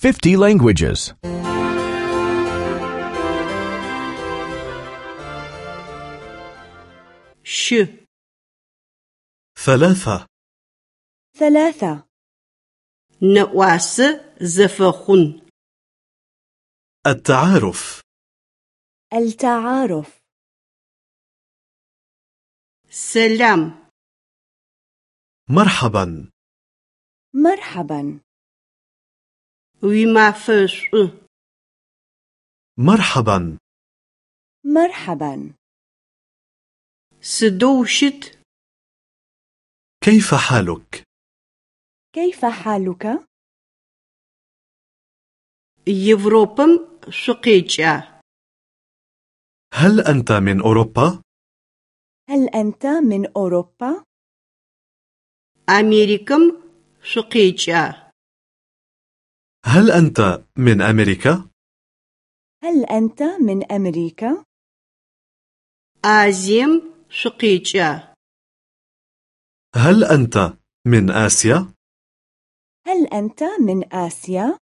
50 languages. 十 ثلاثة. ثلاثة. نواسة زفخون. التعارف. التعارف. سلام. مرحبا. مرحبا. ويمافش مرحبا مرحبا سدوشت كيف حالك؟ كيف حالك؟ يوروبم شقيجا هل أنت من أوروبا؟ هل أنت من أوروبا؟ أمريكم شقيجا هل أنت من أمريكا؟ هل أنت من أمريكا؟ آزيم شقيجا هل أنت من آسيا؟ هل أنت من آسيا؟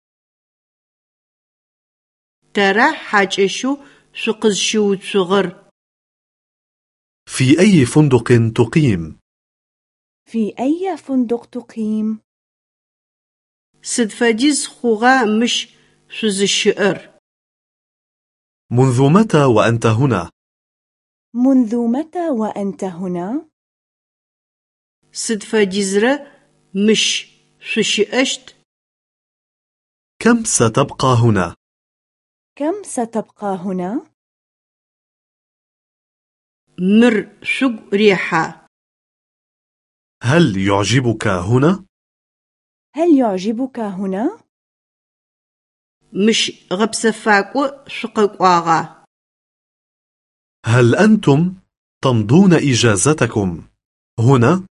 ترى حاجشو شقزشو صغر في أي فندق تقيم؟ في أي فندق تقيم؟ سدفديز خوغا مش شزشئر منذ متى وأنت هنا؟ منذ متى وأنت هنا؟ سدفديزرة مش ششئشت كم ستبقى هنا؟ كم ستبقى هنا؟ مر شق ريحة هل يعجبك هنا؟ هل يعجبك هنا؟ مش غبسفاكو شققواغا هل أنتم تمضون إجازتكم هنا؟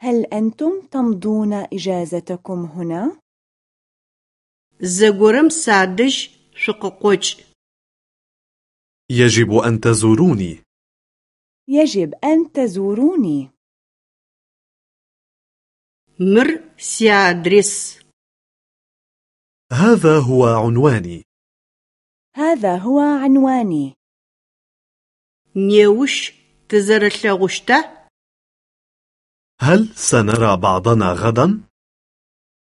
هل أنتم تمضون إجازتكم هنا؟ زغورم سادش شققوش يجب أن تزوروني يجب أن تزوروني مر سيادريس هذا هو عنواني. هذا هو عنواني. نيوش تزرشلغشتا هل سنرى بعضنا غدا؟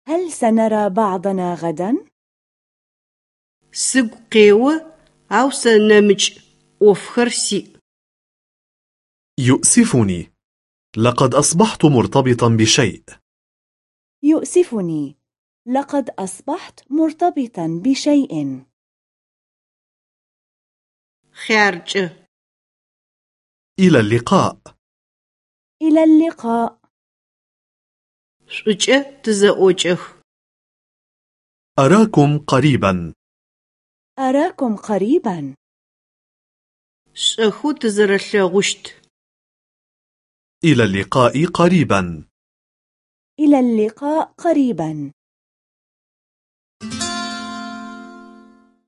هل سنرى بعضنا غدا؟ سيغ قيو أو سنمج أوفخر سي يؤسفني. لقد أصبحت مرتبطا بشيء. يؤسفني. لقد أصبحت مرتبطا بشيء. خارج إلى اللقاء. إلى اللقاء. شوچ تزأوچخ أراكم قريبا. أراكم قريبا. شخو تزرشلغشت إلى اللقاء قريبا. إلى اللقاء قريبا.